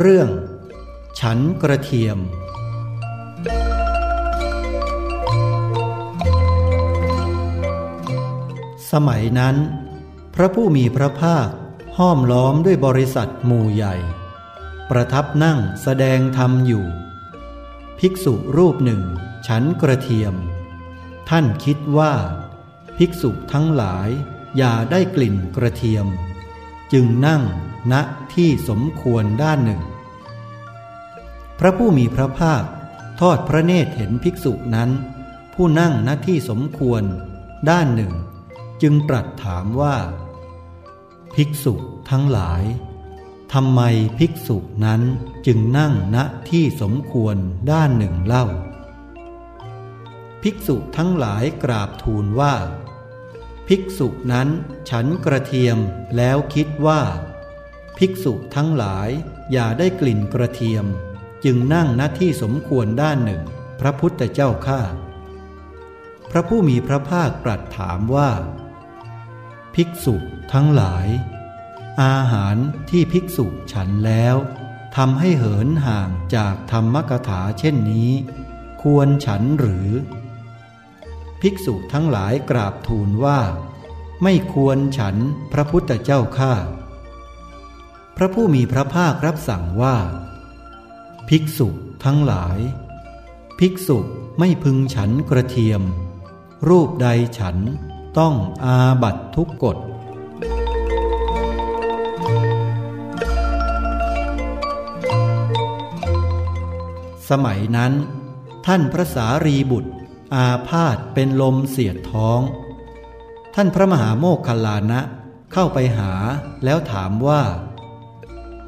เรื่อง ฉันกระเทียม สมัยนั้น พระผู้มีพระภาคห้อมล้อมด้วยบริษัทหมู่ใหญ่ ประทับนั่งแสดงธรรมอยู่ ภิกษุรูปหนึ่ง ฉันกระเทียม ท่านคิดว่า ภิกษุทั้งหลายอย่าได้กลิ่นกระเทียม จึงนั่งณที่สมควรด้านหนึ่ง พระผู้มีพระภาคทอดพระเนตรเห็นภิกษุนั้น ผู้นั่งณที่สมควรด้านหนึ่ง จึงตรัสถามว่า ภิกษุทั้งหลายทำไมภิกษุนั้นจึงนั่งณที่สมควรด้านหนึ่งเล่า ภิกษุทั้งหลายกราบทูลว่า ภิกษุนั้นฉันกระเทียมแล้วคิดว่า ภิกษุทั้งหลายอย่าได้กลิ่นกระเทียม จึงนั่งณที่สมควรด้านหนึ่ง พระพุทธเจ้าข้าพระผู้มีพระภาคตรัสถามว่า ภิกษุทั้งหลาย อาหารที่ภิกษุฉันแล้วทำให้เหินห่างจากธรรมกถาเช่นนี้ ควรฉันหรือ ภิกษุทั้งหลายกราบทูลว่า ไม่ควรฉันพระพุทธเจ้าข้าพระผู้มีพระภาครับสั่งว่า ภิกษุทั้งหลาย ภิกษุไม่พึงฉันกระเทียม รูปใดฉันต้องอาบัตทุกกฎสมัยนั้น ท่านพระสารีบุตร อาพาธเป็นลมเสียดท้อง ท่านพระมหาโมคคัลลานะเข้าไปหาแล้วถามว่า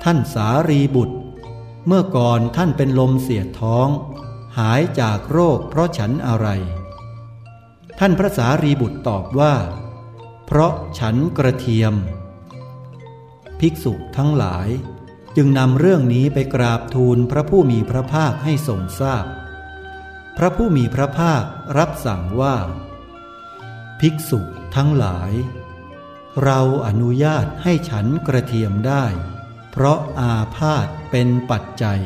ท่านสารีบุตร เมื่อก่อนท่านเป็นลมเสียดท้อง หายจากโรคเพราะฉันอะไร ท่านพระสารีบุตรตอบว่า เพราะฉันกระเทียม ภิกษุทั้งหลายจึงนำเรื่องนี้ไปกราบทูลพระผู้มีพระภาคให้ทรงทราบพ พระผู้มีพระภาครับสั่งว่า ภิกษุทั้งหลาย เราอนุญาตให้ฉันกระเทียมได้ เพราะอาพาธเป็นปัจจัย